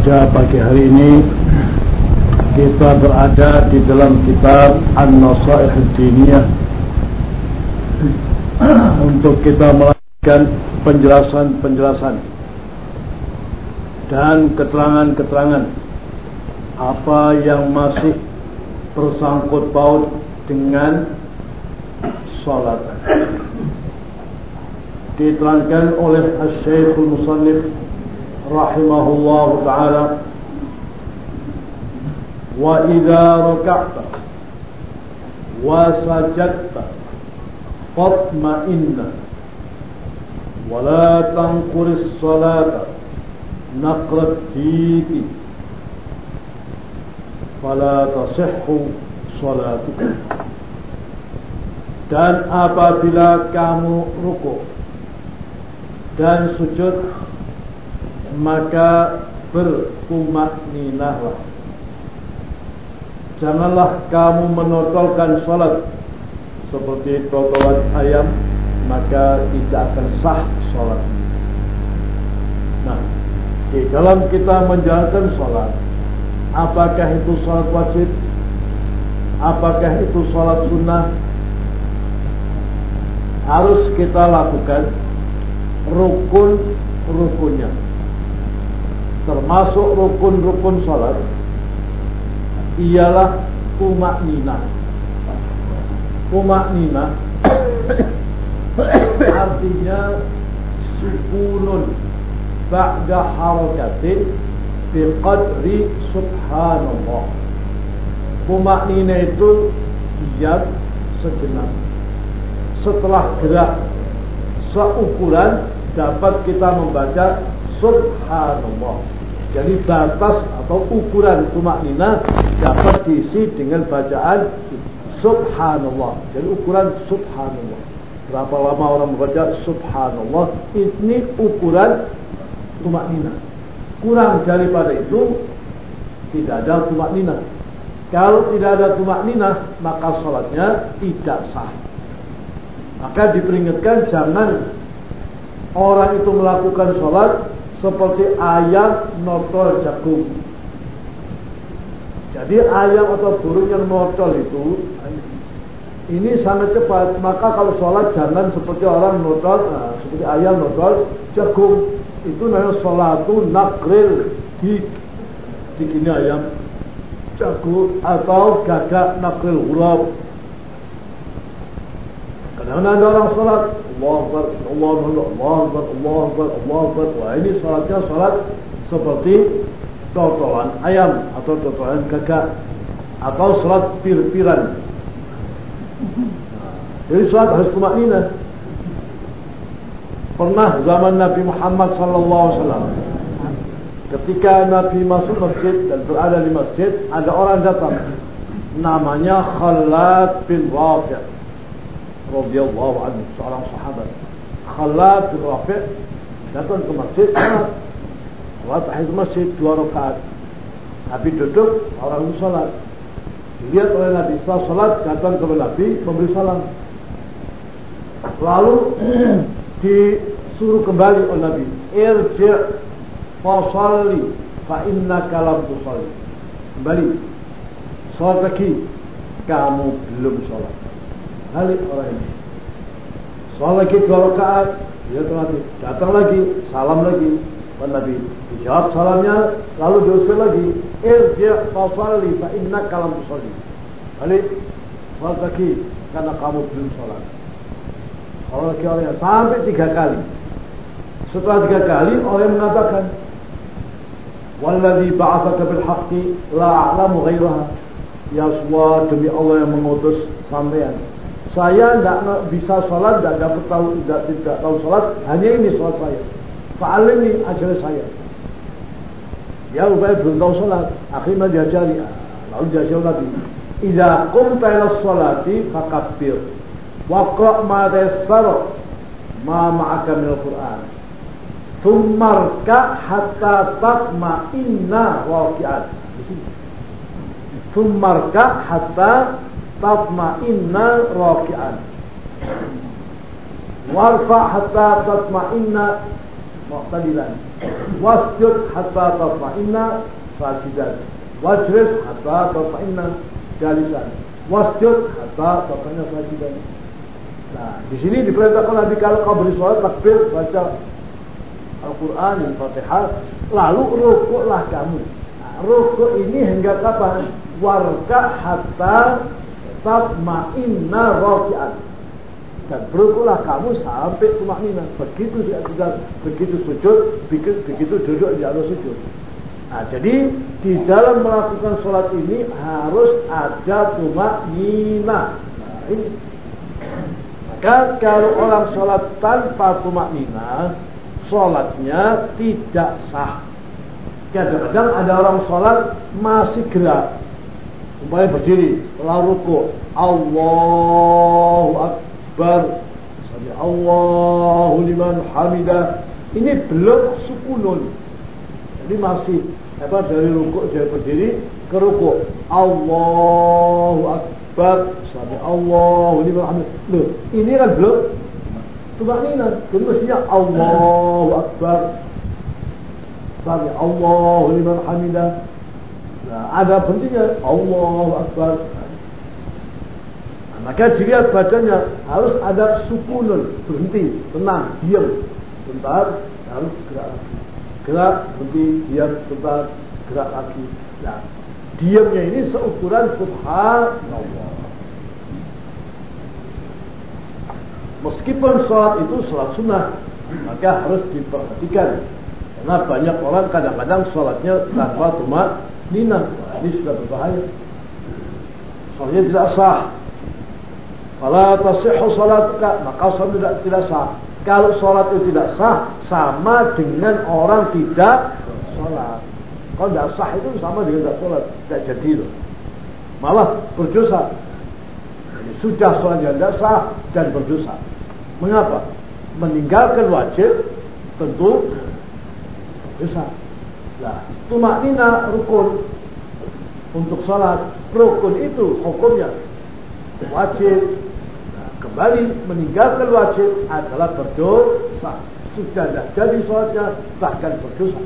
Pada pagi hari ini kita berada di dalam kitab An-Nasaih Diniyah untuk kita melakukan penjelasan-penjelasan dan keterangan-keterangan apa yang masih tersangkut paut dengan salat. Diterangkan oleh Syekhul Musannif رحمه الله تعالى وإذا ركعت وسجدت فاطمئن ولا تنقر الصلاة نقر الديك فلا تصح صلاتك dan apabila kamu ruku dan sujud maka bertumak ninahlah. Janganlah kamu menotolkan salat seperti totolan ayam, maka tidak akan sah salat. Nah, di dalam kita menjalankan salat, apakah itu salat wajib? Apakah itu salat sunnah? Harus kita lakukan rukun-rukunnya termasuk rukun-rukun salat ialah tumak nina. Nina artinya sukunun ba'da harakatin biqadri subhanallah. Tumak nina itu diam sejenak. Setelah gerak seukuran dapat kita membaca subhanallah. Jadi batas atau ukuran tumak nina dapat diisi dengan bacaan subhanallah. Jadi ukuran subhanallah. Berapa lama orang membaca subhanallah? Ini ukuran tumak nina. Kurang daripada itu tidak ada tumak nina. Kalau tidak ada tumak nina, maka sholatnya tidak sah. Maka diperingatkan jangan orang itu melakukan sholat seperti ayam notol jagung. Jadi ayam atau burung yang notol itu ini sangat cepat. Maka kalau sholat jangan seperti orang notol, nah, seperti ayam notol jagung. Itu namanya sholatu nakril di di kini ayam jagung atau gagak nakril huruf. Kadang-kadang ada orang sholat Allah Akbar, Allah Akbar, Allah Akbar, Allah Akbar, Allah Akbar. Wah ini salatnya salat seperti totolan ayam atau totolan gagak atau salat pir-piran. Jadi salat harus tumaknina. Pernah zaman Nabi Muhammad sallallahu alaihi wasallam ketika Nabi masuk masjid dan berada di masjid ada orang datang namanya Khalad bin Rafi' radhiyallahu anhu seorang sahabat. Khalad bin Rafi' datang ke masjid. Salat tahiyat masjid dua rakaat. Nabi duduk orang itu salat. Dilihat oleh Nabi setelah salat datang ke Nabi memberi salam. Lalu disuruh kembali oleh Nabi. Irji' fasalli fa innaka lam tusalli. Kembali. Salat lagi. Kamu belum salat balik orang ini. Soal lagi dua rakaat, dia lagi datang lagi, salam lagi. Dan Nabi dijawab salamnya, lalu diusir lagi. Irji' fasalli fa inna kalam tusalli. Balik, lagi, karena kamu belum sholat. Lagi orangnya sampai tiga kali. Setelah tiga kali, orang mengatakan, Walladhi ba'athaka bil haqqi la a'lamu ghairaha. Ya Allah demi Allah yang mengutus sampean saya tidak bisa sholat, tidak dapat tahu, tidak, tidak tahu sholat, hanya ini sholat saya. Fa'al ini ajar saya. Ya upaya belum tahu sholat, akhirnya diajari, lalu diajari lagi. Idza qumta ila sholati fakabbir. Waqra' ma tayassara ma ma'aka min al-Qur'an. Thumma hatta tatma'inna waqi'an. Thumma hatta tatma'inna raki'an. Warfa hatta tatma'inna muqtadilan wasjud hatta tatma'inna sajidan. Wajlis hatta tatma'inna jalisan. Wasjud hatta tatma'inna sajidan. Nah di sini diperintahkan Nabi kalau kau beri sholat takbir baca Al-Quran yang Fatihah lalu rukuklah kamu. Nah, rukuk ini hingga kapan? Warka hatta tatma'inna rafi'an. Dan beruklah kamu sampai tumak begitu dia sudah begitu sujud begitu, begitu duduk di atas sujud. Nah jadi di dalam melakukan sholat ini harus ada tumak nah, ini. Maka kalau orang sholat tanpa tumak nina sholatnya tidak sah. Kadang-kadang ada orang sholat masih gerak umpamanya berdiri. Lalu ruku. Allahu Akbar. Sami Allahu liman hamidah ini belum sukunun. Jadi masih apa dari rukuk dari berdiri ke rukuk Allahu Akbar. Sami Allahu liman hamidah Loh, ini kan belum. Tumaknina Jadi mestinya Allahu Akbar. Sami Allahu liman hamidah Nah, ada pentingnya Allahu Akbar maka dilihat badannya harus ada sukunun, berhenti, tenang, diam. Sebentar, harus gerak lagi. Gerak, berhenti, diam, sebentar, gerak lagi. Nah, diamnya ini seukuran subhanallah. Meskipun sholat itu sholat sunnah, maka harus diperhatikan. Karena banyak orang kadang-kadang sholatnya tanpa cuma Nah, ini sudah berbahaya. Soalnya tidak sah. Fala tasihhu salatuka, maka salat tidak, tidak sah. Kalau salat itu tidak sah, sama dengan orang tidak salat. Kalau tidak sah itu sama dengan tidak salat, tidak jadi loh. Malah berdosa. Jadi, sudah yang tidak sah dan berdosa. Mengapa? Meninggalkan wajib tentu berdosa. Nah, tumak nina rukun untuk salat. Rukun itu hukumnya wajib kembali meninggalkan wajib adalah berdosa. Sudah tidak jadi sholatnya, bahkan berdosa.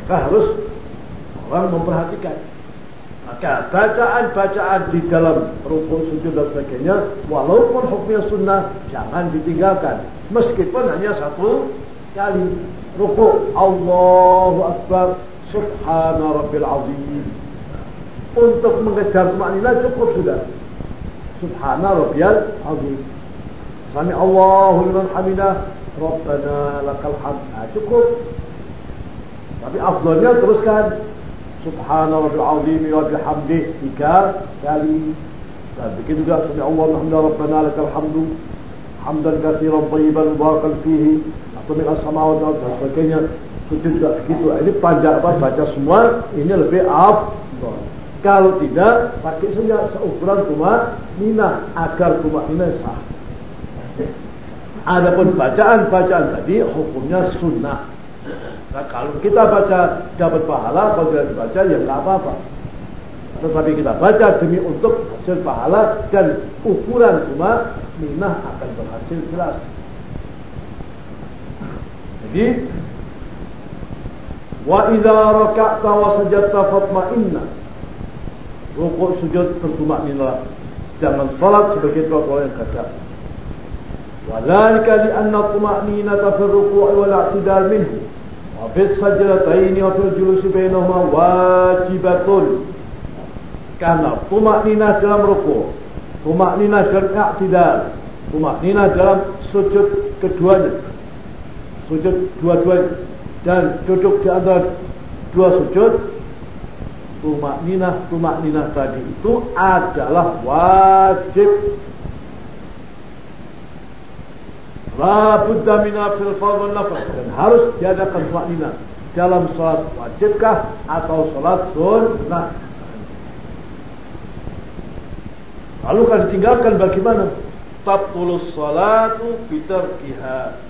Maka harus orang memperhatikan. Maka bacaan-bacaan di dalam rukun sujud dan sebagainya, walaupun hukumnya sunnah, jangan ditinggalkan. Meskipun hanya satu kali. Rukuk Allahu Akbar Subhana Rabbil Azim. Untuk mengejar maknina cukup sudah. Subhana rabbiyal azim. Sami Allahu liman hamidah. Rabbana lakal hamd. Nah, cukup. Tapi teruskan. Subhana rabbil azim wa bihamdih tiga kali. Dan begitu juga Sami Allah hamda Rabbana lakal hamdu. Hamdan katsiran tayyiban mubarakan fihi. Min as-samawati dan sebagainya. Sujud juga begitu. Ini panjang apa baca semua ini lebih afdal. Kalau tidak, pakai saja seukuran cuma nina agar cuma nina sah. Adapun bacaan-bacaan tadi hukumnya sunnah. Nah, kalau kita baca dapat pahala, kalau tidak dibaca ya nggak apa-apa. Tetapi kita baca demi untuk hasil pahala dan ukuran cuma nina akan berhasil jelas Jadi wa idza raka'ta wa sajadta fatma'inna rukuk sujud bertumak nila jangan salat sebagai protokol yang kata وذلك لأن الطمأنينة في الركوع والاعتدال منه وفي السجدتين وفي الجلوس بينهما واجبة karena tumaknina dalam ruku, tumaknina dalam i'tidal, tumaknina dalam sujud keduanya, sujud dua-duanya, dan duduk di antara dua sujud tumak ninah tumak ninah tadi itu adalah wajib. La budda min fil fardh nafas dan harus diadakan tumak ninah dalam salat wajibkah atau salat sunnah? Lalu kan ditinggalkan bagaimana? Tabtulus salatu bitarkiha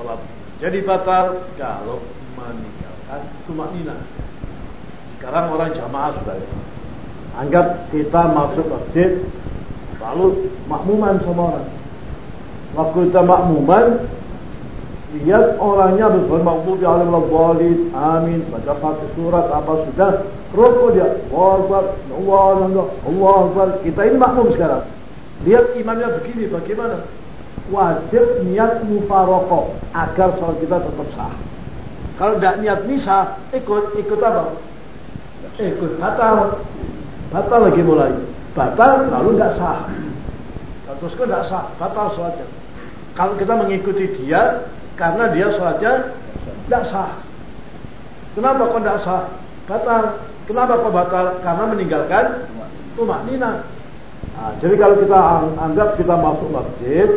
salat jadi batal kalau meninggalkan tumak ninah sekarang orang jamaah sudah ya. Anggap kita masuk masjid, lalu makmuman sama orang. Waktu kita makmuman, lihat orangnya bermaghdubi alaihim waladdallin amin. Baca satu surat apa sudah rokok dia. Allah Akbar Allah Allah Akbar. Kita ini makmum sekarang. Lihat imamnya begini bagaimana wajib niat mufaroko agar sholat kita tetap sah kalau tidak niat misa ikut ikut apa ikut batal batal lagi mulai batal lalu tidak sah terus kok tidak sah batal sholatnya kalau kita mengikuti dia karena dia sholatnya tidak sah. Kenapa kok tidak sah? Batal. Kenapa kok batal? Karena meninggalkan tumak nina. Nah, jadi kalau kita anggap kita masuk masjid,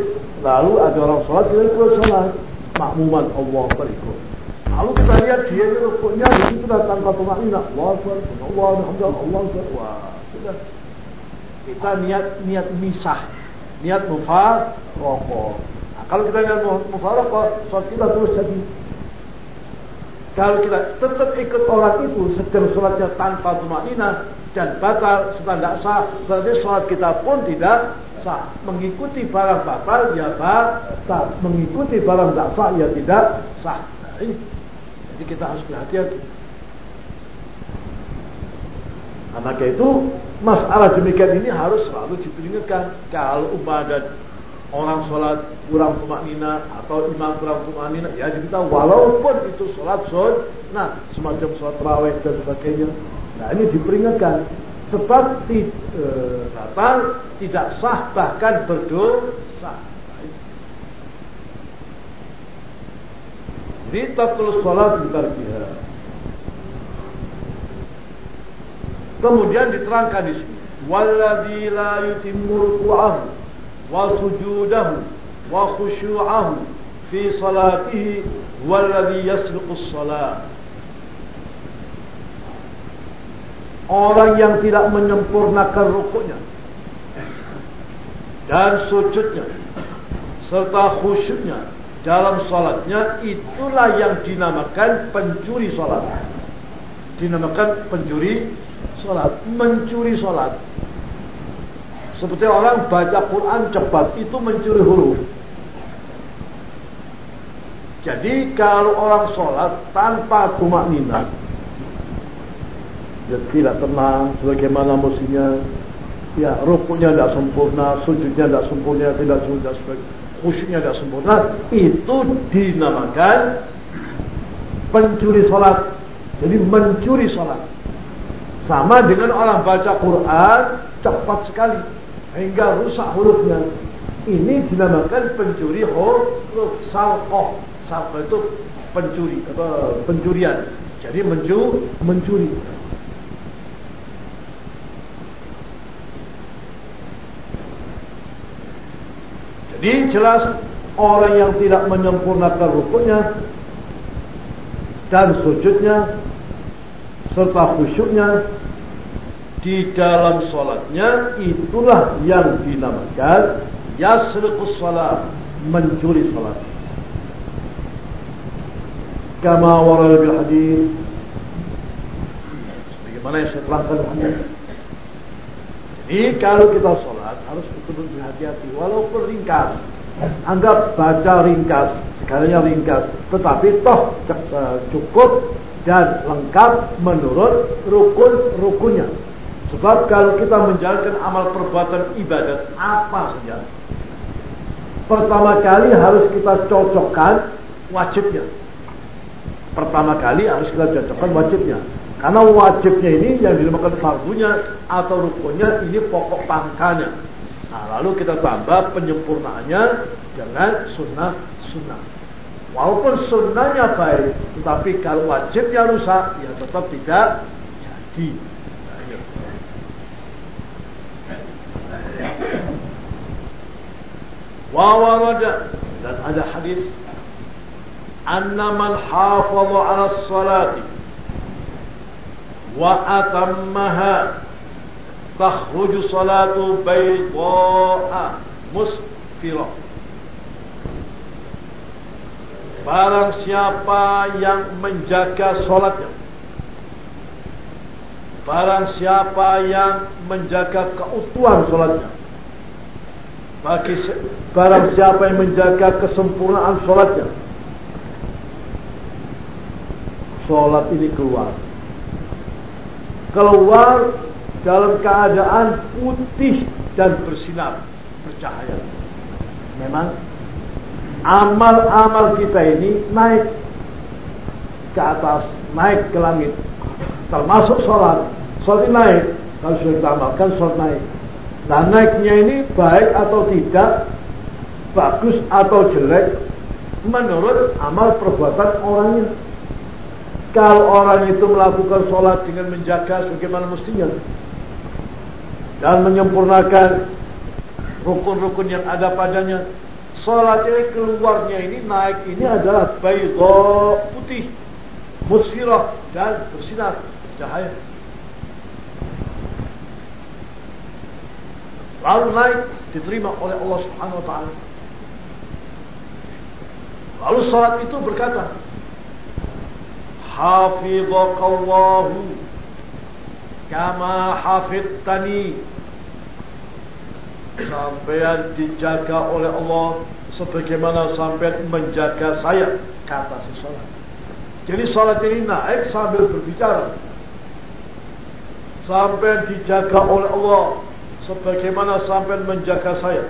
lalu ada orang sholat, kita ikut sholat. Makmuman Allah berikut. Lalu kita lihat dia itu rukuknya di situ sudah tanpa tumak nina. Allah Akbar, Allah Allah. Wah, sudah. Kita niat niat misah, niat mufar rokok. Kalau kita ingat mufaraqah, sholat kita terus jadi. Kalau kita tetap ikut orang itu setiap sholatnya tanpa tumanina dan batal setelah tidak sah, berarti sholat kita pun tidak sah. Mengikuti barang batal ya batal, mengikuti barang tidak sah ya tidak sah. Nah, ini. Jadi kita harus berhati-hati. Karena itu masalah demikian ini harus selalu diperingatkan. Kalau umpama ada orang sholat kurang tumak nina atau imam kurang tumak nina ya diberitahu walaupun itu sholat nah semacam sholat raweh dan sebagainya Nah ini diperingatkan sebab ti, e, tidak sah bahkan berdosa. Jadi takul sholat bitarkiha. Kemudian diterangkan di sini. Walladhi la yutimmu ruku'ahu wa sujudahu wa khusyu'ahu fi salatihi walladhi yasbiqus salat. Orang yang tidak menyempurnakan rukuknya dan sujudnya serta khusyuknya dalam salatnya itulah yang dinamakan pencuri salat. Dinamakan pencuri salat, mencuri salat. Seperti orang baca Quran cepat itu mencuri huruf. Jadi kalau orang sholat tanpa tumak nina, dia tidak tenang sebagaimana mestinya. Ya, rukuknya tidak sempurna, sujudnya tidak sempurna, tidak sudah khusyuknya tidak sempurna. Itu dinamakan pencuri sholat. Jadi mencuri sholat. Sama dengan orang baca Quran cepat sekali hingga rusak hurufnya. Ini dinamakan pencuri huruf salqoh. Salqoh itu pencuri atau pencurian. Jadi menju, mencuri. Jadi jelas orang yang tidak menyempurnakan rukuknya dan sujudnya serta khusyuknya di dalam sholatnya itulah yang dinamakan yasriqus sholat mencuri sholat. Kama warada bil yang saya hadis jadi kalau kita sholat harus betul-betul berhati-hati walaupun ringkas anggap baca ringkas sekalinya ringkas tetapi toh eh, cukup dan lengkap menurut rukun-rukunnya Sebab kalau kita menjalankan amal perbuatan ibadat apa saja, pertama kali harus kita cocokkan wajibnya. Pertama kali harus kita cocokkan wajibnya. Karena wajibnya ini yang dinamakan fardunya atau rukunnya ini pokok pangkanya. Nah, lalu kita tambah penyempurnaannya dengan sunnah-sunnah. Walaupun sunnahnya baik, tetapi kalau wajibnya rusak, ya tetap tidak jadi. Nah, wawaraja dan ada hadis anna man ala salati atammaha takhruju salatu bayda'a musfira Barang siapa yang menjaga solatnya Barang siapa yang menjaga keutuhan solatnya bagi barang siapa yang menjaga kesempurnaan sholatnya sholat ini keluar. Keluar dalam keadaan putih dan bersinar, bercahaya. Memang amal-amal kita ini naik ke atas, naik ke langit. Termasuk sholat. Sholat ini naik. Kalau sudah sholat naik. Nah naiknya ini baik atau tidak, bagus atau jelek, menurut amal perbuatan orangnya. Kalau orang itu melakukan sholat dengan menjaga sebagaimana mestinya dan menyempurnakan rukun-rukun yang ada padanya, sholat ini keluarnya ini naik ini adalah baydo putih, musfirah dan bersinar cahaya. Lalu naik diterima oleh Allah Subhanahu Wa Taala. Lalu salat itu berkata, Hafidhakallahu kama hafidtani. Sampean dijaga oleh Allah sebagaimana sampean menjaga saya, kata si salat. Jadi salat ini naik sambil berbicara. Sampean dijaga oleh Allah sebagaimana sampean menjaga saya.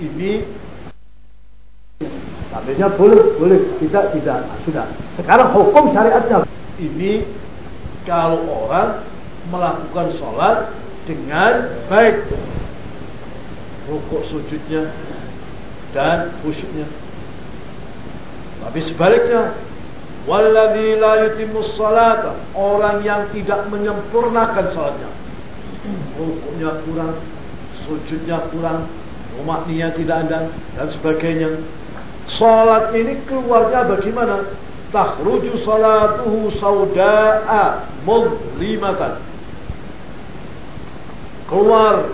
Ini Habisnya boleh, boleh, tidak, tidak, nah, sudah. Sekarang hukum syariatnya ini kalau orang melakukan sholat dengan baik rukuk sujudnya dan khusyuknya. Tapi sebaliknya, walladzi la yutimmus salata, orang yang tidak menyempurnakan salatnya. Rukuknya kurang, sujudnya kurang, rumah niat tidak ada dan sebagainya Salat ini keluarnya bagaimana? Takhruju salatuhu sauda'a mudlimatan. Keluar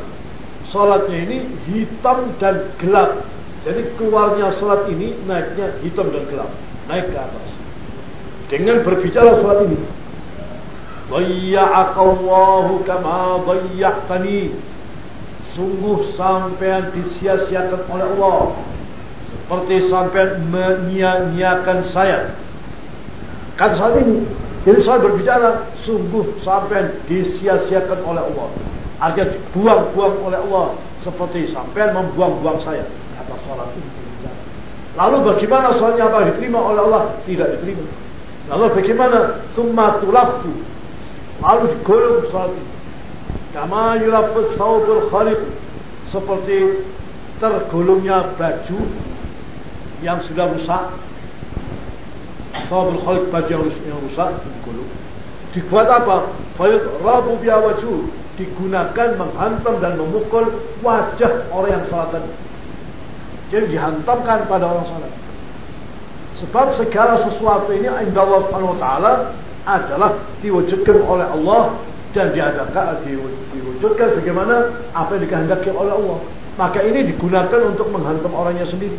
salatnya ini hitam dan gelap. Jadi keluarnya salat ini naiknya hitam dan gelap. Naik ke atas. Dengan berbicara salat ini. Dayya'akallahu kama dayya'tani. Sungguh sampean disia-siakan oleh Allah seperti sampai menyia-nyiakan saya. Kan saat ini. Jadi saya berbicara sungguh sampai disia-siakan oleh Allah. Artinya dibuang-buang oleh Allah seperti sampai membuang-buang saya. Kata sholat ini. Lalu bagaimana soalnya apa diterima oleh Allah? Tidak diterima. Lalu bagaimana? Summa tulaftu. Lalu digolong sholat ini. Kama yulafut saubul khalid. Seperti tergolongnya baju yang sudah rusak. Fabul khalq baju yang, rusak digulung dibuat apa? Rabu biawaju digunakan menghantam dan memukul wajah orang yang salat tadi. Jadi dihantamkan pada orang salat sebab segala sesuatu ini indah Allah Subhanahu wa taala adalah diwujudkan oleh Allah dan diadakan diwujudkan bagaimana apa yang dikehendaki oleh Allah. Maka ini digunakan untuk menghantam orangnya sendiri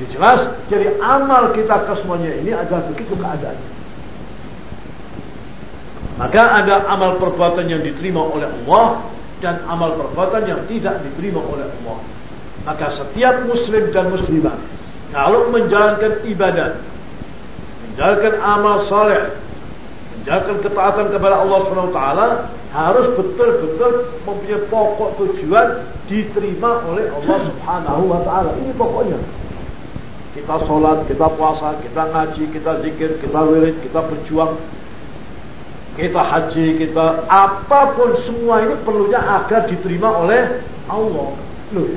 jadi jelas, jadi amal kita kesemuanya ini adalah begitu keadaan. Maka ada amal perbuatan yang diterima oleh Allah dan amal perbuatan yang tidak diterima oleh Allah. Maka setiap muslim dan muslimah kalau menjalankan ibadah, menjalankan amal saleh, menjalankan ketaatan kepada Allah Subhanahu wa taala harus betul-betul mempunyai pokok tujuan diterima oleh Allah Subhanahu wa taala. Ini pokoknya. Kita sholat, kita puasa, kita ngaji, kita zikir, kita wirid, kita berjuang, kita haji, kita apa pun semua ini perlunya agar diterima oleh Allah. Loh,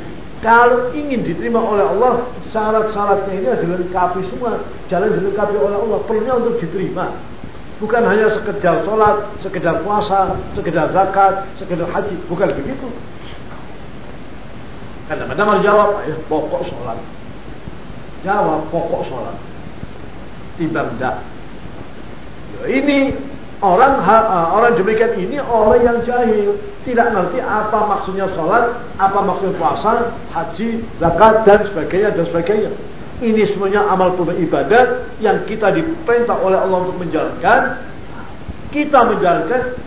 kalau ingin diterima oleh Allah, syarat-syaratnya ini adalah dilengkapi semua. Jalan dilengkapi oleh Allah, perlunya untuk diterima. Bukan hanya sekedar sholat, sekedar puasa, sekedar zakat, sekedar haji. Bukan begitu. Kadang-kadang jawab, ya pokok sholat. Jawab pokok sholat. Timbang tidak. Ya, ini orang orang demikian ini orang yang jahil. Tidak ngerti apa maksudnya sholat, apa maksudnya puasa, haji, zakat, dan sebagainya, dan sebagainya. Ini semuanya amal pun ibadat yang kita diperintah oleh Allah untuk menjalankan. Kita menjalankan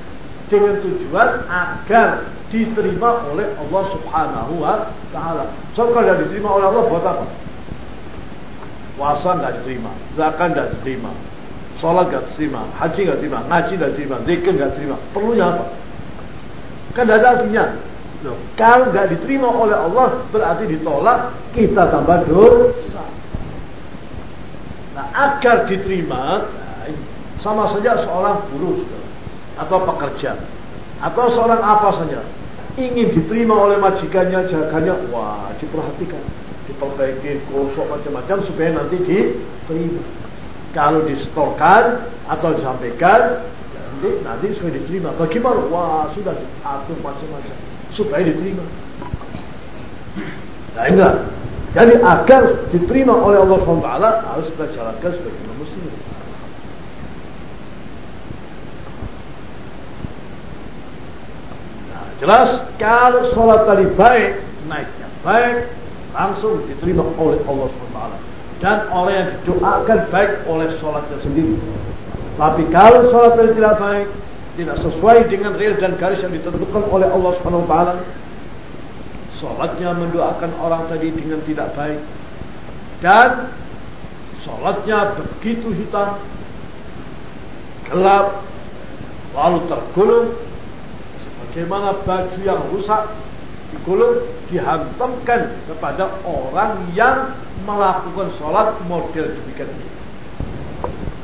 dengan tujuan agar diterima oleh Allah Subhanahu wa taala. So kalau diterima oleh Allah buat apa? Puasa nggak diterima, zakat nggak diterima, sholat nggak diterima, haji nggak diterima, ngaji nggak diterima, zikir nggak diterima. Perlunya apa? Kan ada artinya. Loh, kalau nggak diterima oleh Allah berarti ditolak, kita tambah dosa. Nah, agar diterima, nah, sama saja seorang buruh atau pekerja atau seorang apa saja ingin diterima oleh majikannya, jaganya, wah diperhatikan, diperbaiki, gosok macam-macam supaya nanti diterima. Kalau disetorkan atau disampaikan, nanti nanti supaya diterima. Bagaimana? Wah sudah diatur macam-macam supaya diterima. Nah enggak. Jadi agar diterima oleh Allah SWT harus kita jalankan sebagai muslim. Nah, jelas kalau sholat tadi baik, naiknya baik, langsung diterima oleh Allah SWT. Dan oleh yang didoakan baik oleh sholatnya sendiri. Tapi kalau sholat tadi tidak baik, tidak sesuai dengan real dan garis yang ditentukan oleh Allah SWT, Sholatnya mendoakan orang tadi dengan tidak baik. Dan sholatnya begitu hitam, gelap, lalu tergulung. Sebagaimana baju yang rusak digulung, dihantamkan kepada orang yang melakukan sholat model demikian ini.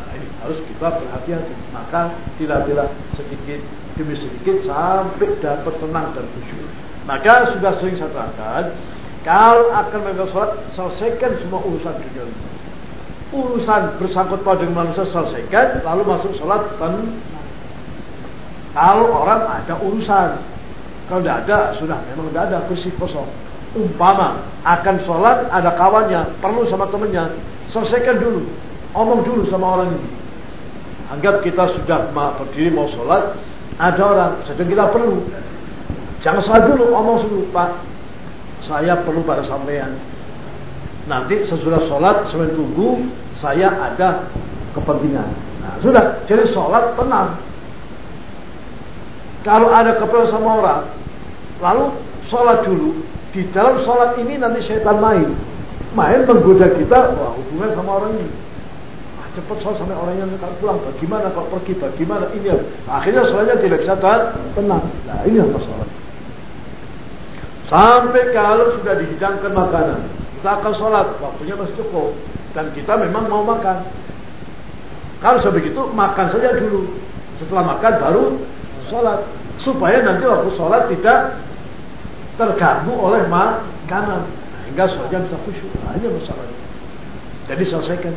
Nah, ini harus kita berhati-hati. Maka tidak-tidak sedikit demi sedikit sampai dapat tenang dan khusyuk. Maka sudah sering saya terangkan, kalau akan mengambil sholat, selesaikan semua urusan dunia ini. Urusan bersangkut pada dengan manusia selesaikan, lalu masuk sholat tenang. Kalau orang ada urusan, kalau tidak ada, sudah memang tidak ada, bersih kosong. Umpama akan sholat, ada kawannya, perlu sama temannya, selesaikan dulu, omong dulu sama orang ini. Anggap kita sudah berdiri mau sholat, ada orang, sedang kita perlu, Jangan salah dulu, omong dulu, Pak. Saya perlu pada sampean. Nanti sesudah sholat, sampai tunggu, saya ada kepentingan. Nah, sudah, jadi sholat tenang. Kalau ada keperluan sama orang, lalu sholat dulu. Di dalam sholat ini nanti setan main. Main menggoda kita, wah hubungan sama orang ini ah, cepat sholat sampai yang akan pulang bagaimana kalau pergi bagaimana ini akhirnya sholatnya tidak bisa tenang nah ini yang masalah Sampai kalau sudah dihidangkan makanan, kita akan sholat, waktunya masih cukup. Dan kita memang mau makan. Kalau sudah begitu, makan saja dulu. Setelah makan baru sholat. Supaya nanti waktu sholat tidak terganggu oleh makanan. Nah, hingga sholatnya bisa khusyuk. Nah, ini masalahnya. Jadi selesaikan.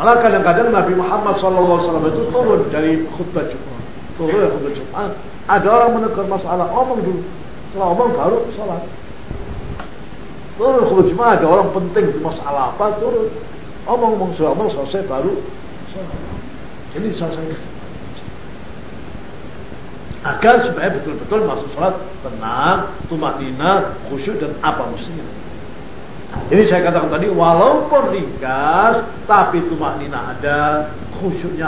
Malah kadang-kadang Nabi Muhammad SAW itu turun dari khutbah Jumat. Turun dari khutbah Jumat. Ada orang menegur masalah, omong dulu. Setelah omong baru sholat. Turun kalau cuma ada orang penting masalah apa turun. Omong-omong omong selesai baru sholat. Jadi selesai agar supaya betul-betul masuk sholat tenang, tumatina, khusyuk dan apa mestinya. Nah, jadi saya katakan tadi walaupun ringkas tapi tumatina ada, khusyuknya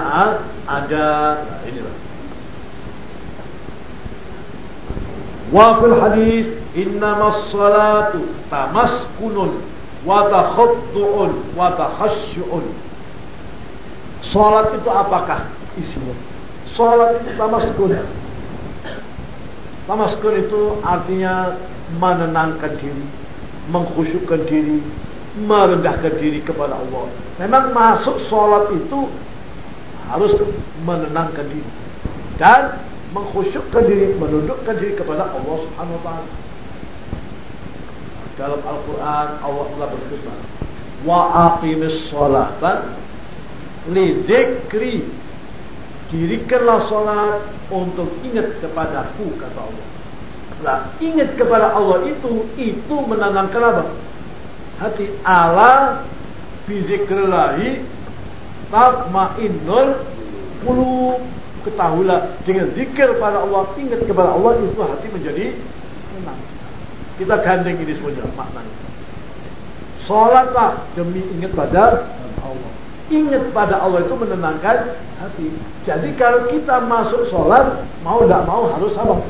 ada, nah, inilah. Wa fil hadis innama salatu tamaskunun wa watakhasyu'un. wa itu apakah isinya? Sholat itu tamaskunun. Tamaskun itu artinya menenangkan diri, mengkhusyukkan diri, merendahkan diri kepada Allah. Memang masuk salat itu harus menenangkan diri dan mengkhusyukkan diri, menundukkan diri kepada Allah Subhanahu wa taala. Dalam Al-Qur'an Allah telah berfirman, "Wa aqimis sholata lidzikri." Dirikanlah salat untuk ingat kepadaku kata Allah. Nah, ingat kepada Allah itu itu menanamkan apa? Hati Allah bizikrillahi tatmainnul qulub ketahuilah dengan zikir pada Allah, ingat kepada Allah itu hati menjadi tenang. Kita gandeng ini semuanya maknanya. Salatlah demi ingat pada Allah. Ingat pada Allah itu menenangkan hati. Jadi kalau kita masuk sholat, mau tidak mau harus apa?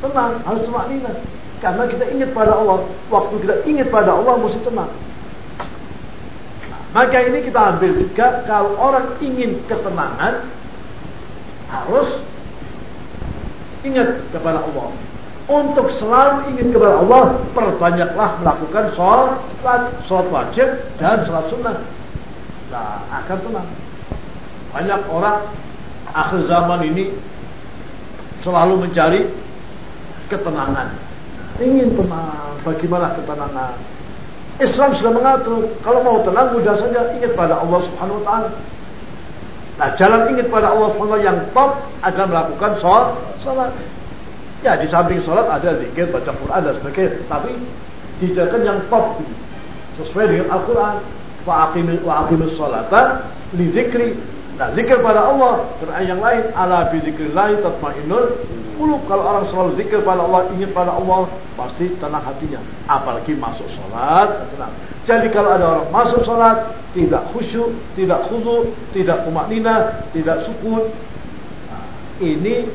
Tenang, harus semaknina. Karena kita ingat pada Allah. Waktu kita ingat pada Allah, mesti tenang. maka ini kita ambil juga kalau orang ingin ketenangan harus ingat kepada Allah. Untuk selalu ingin kepada Allah, perbanyaklah melakukan sholat, sholat wajib dan sholat sunnah. Nah, akan tenang. Banyak orang akhir zaman ini selalu mencari ketenangan. Ingin tenang, bagaimana ketenangan? Islam sudah mengatur, kalau mau tenang mudah saja ingat pada Allah Subhanahu wa taala. Nah, jalan ingat pada Allah Subhanahu yang top adalah melakukan sholat. sholat. Ya, di samping sholat ada zikir, baca Quran dan sebagainya. Tapi dijadikan yang top sesuai dengan Al-Quran. Wa'aqimus wa sholata li zikri Nah, zikir pada Allah dan yang lain ala bi zikrillah tatmainnul qulub. Kalau orang selalu zikir pada Allah, ingin pada Allah, pasti tenang hatinya. Apalagi masuk salat, tenang. Jadi kalau ada orang masuk salat tidak khusyuk, tidak khudu, tidak kumaknina, tidak sukun, nah, ini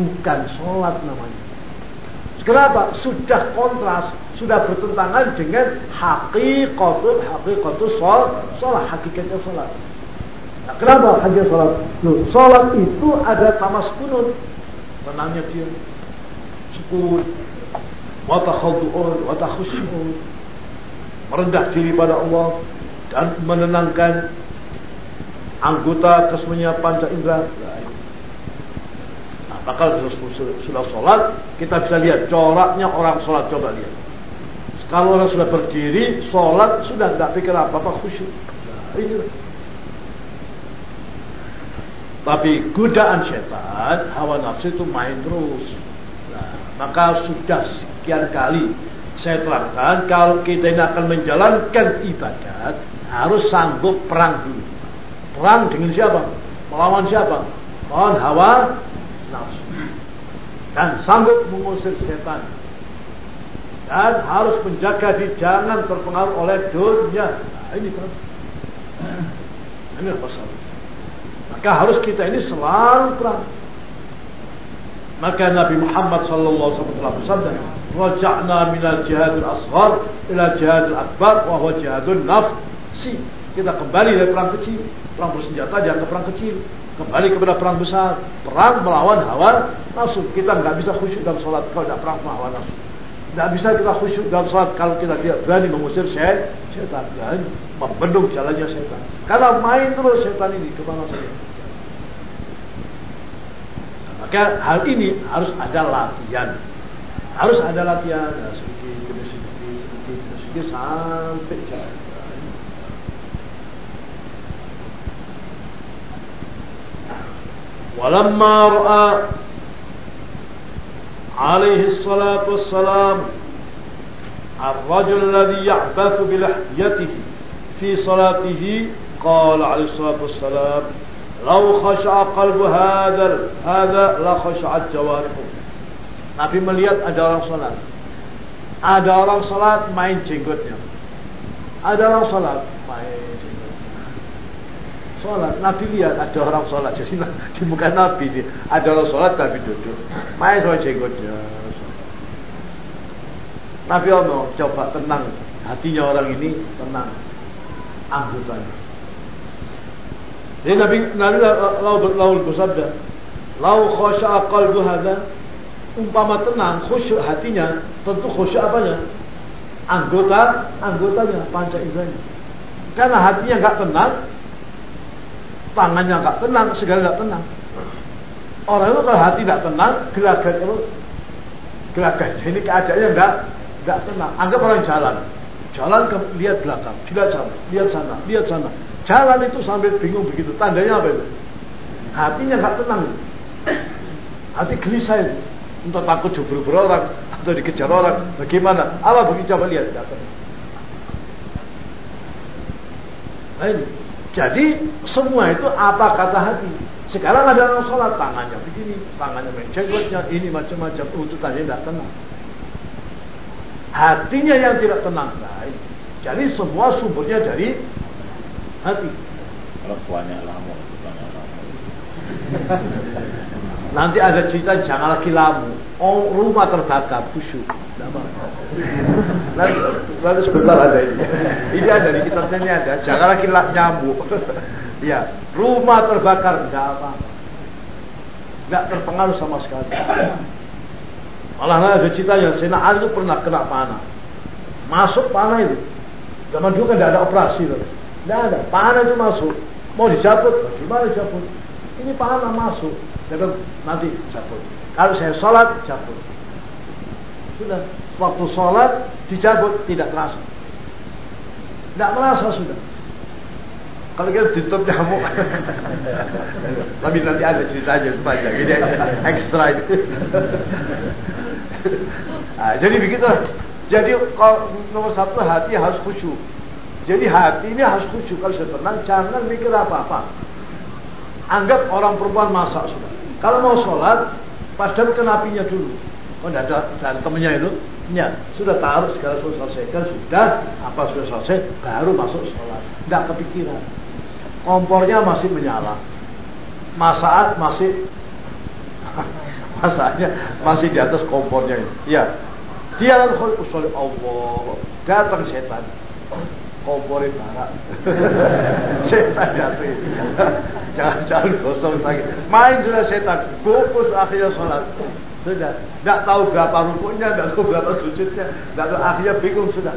bukan salat namanya. Kenapa? Sudah kontras, sudah bertentangan dengan hakikatul hakikatul sholat, sholat hakikatnya sholat. Nah, kenapa hanya sholat? Loh, sholat itu ada tamas kunut. Tenangnya dia. Sukun. Wata khudu'un. Wata khusyu'un. Merendah diri pada Allah. Dan menenangkan anggota kesemuanya panca indera. Nah, bakal sudah sholat, kita bisa lihat coraknya orang sholat. Coba lihat. Kalau orang sudah berdiri, sholat sudah tidak pikir apa-apa khusyuk. Nah, tapi godaan setan, hawa nafsu itu main terus. Nah, maka sudah sekian kali saya terangkan kalau kita ini akan menjalankan ibadat harus sanggup perang dulu. Perang dengan siapa? Melawan siapa? Melawan hawa nafsu. Dan sanggup mengusir setan. Dan harus menjaga di jangan terpengaruh oleh dunia. Nah, ini kan. Ini masalah. Maka harus kita ini selalu perang. Maka Nabi Muhammad sallallahu alaihi wasallam bersabda, "Raja'na minal jihadil asghar ila jihadil akbar wa huwa jihadun nafsi." Kita kembali dari perang kecil, perang bersenjata jangan ke perang kecil, kembali kepada perang besar, perang melawan hawa nafsu. Kita nggak bisa khusyuk dalam sholat kalau tidak perang melawan hawa nafsu. Tidak bisa kita khusyuk dalam sholat kalau kita tidak berani mengusir setan dan membendung jalannya setan. Karena main terus setan ini ke mana saja. Maka hal ini harus ada latihan. Harus ada latihan ya, sedikit demi sedikit, sedikit sedikit sampai jadi. ولما رأى عليه الصلاة والسلام الرجل الذي يعبث بلحيته في صلاته قال عليه الصلاة والسلام Lau khasha'a qalbu hadal hada la khasha'at jawarihu. Nabi melihat ada orang salat. Ada orang salat main jenggotnya. Ada orang salat main jenggotnya. Salat, Nabi lihat ada orang salat. Jadi di muka Nabi ini ada orang salat tapi duduk. Main sama jenggotnya. Nabi Allah coba tenang hatinya orang ini tenang anggotanya jadi Nabi Nabi lalu bersabda, "Lau khasya'a qalbu hadza" umpama tenang khusyuk hatinya, tentu khusyuk apanya? Anggota anggotanya, panca inderanya. Karena hatinya enggak tenang, tangannya enggak tenang, segala enggak tenang. Orang itu kalau hati tidak tenang, gerakan itu gerakan ini keadaannya enggak enggak tenang. Anggap orang jalan, jalan ke lihat belakang, lihat sana, lihat sana, lihat sana. Jalan itu sambil bingung begitu. Tandanya apa itu? Hatinya nggak tenang. Hati gelisah itu. Entah takut jubur orang atau dikejar orang. Bagaimana? Apa begitu coba lihat. Nah ini. Jadi semua itu apa kata hati. Sekarang ada orang sholat tangannya begini, tangannya mencenggotnya, ini macam-macam tuntutannya tidak tenang. Hatinya yang tidak tenang. Nah, Jadi semua sumbernya dari hati. Kalau banyak lama, banyak lama. Nanti ada cerita jangan lagi lamu. Oh rumah terbakar khusyuk. Nanti, nanti sebentar ada ini. Ini ada di kitabnya ini ada. Jangan lagi nyamuk. ya, rumah terbakar tidak apa. Tidak terpengaruh sama sekali. Malah ada ceritanya, Sena Ali itu pernah kena panah. Masuk panah itu. Zaman dulu kan tidak ada operasi. Tidak ada. Panah itu masuk. Mau dicabut, bagaimana dicabut? Ini panah masuk. Jadi nanti cabut. Kalau saya sholat, cabut. Sudah. Waktu sholat, dicabut, tidak terasa. Tidak merasa sudah. Kalau kita tutup nyamuk. Tapi nanti ada ceritanya sepanjang. Ini ekstra itu. nah, jadi begitu. Jadi kalau nomor satu hati harus khusyuk. Jadi hati ini harus khusyuk. Kalau saya tenang, jangan mikir apa-apa. Anggap orang perempuan masak sudah. Kalau mau sholat, padamkan apinya dulu. Oh, ada dan temennya itu, ya sudah taruh segala sesuatu selesaikan sudah apa sudah selesai baru masuk sholat. Tidak kepikiran. Kompornya masih menyala, masaat masih masaknya masih di atas kompornya itu. Ya, dia lalu usul Allah datang setan kompor barak. Setan jatuh. Jangan jangan gosong sakit. Main sudah setan. Fokus akhirnya sholat. Sudah. Tidak tahu berapa rukunya tidak tahu berapa sujudnya tidak tahu akhirnya bingung sudah.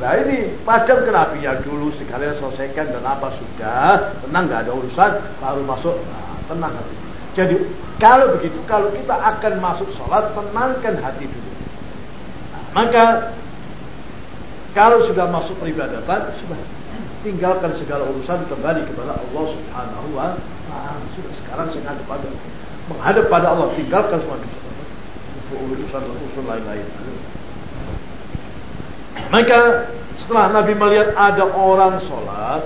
Nah ini padam apinya dulu sekalian selesaikan dan apa sudah. Tenang nggak ada urusan. Baru masuk nah, tenang hati. Jadi kalau begitu kalau kita akan masuk sholat tenangkan hati dulu. Nah, maka kalau sudah masuk peribadatan, sudah tinggalkan segala urusan kembali kepada Allah Subhanahu wa taala. Sudah sekarang menghadap pada menghadap pada Allah, tinggalkan semua urusan urusan lain-lain. Maka setelah Nabi melihat ada orang sholat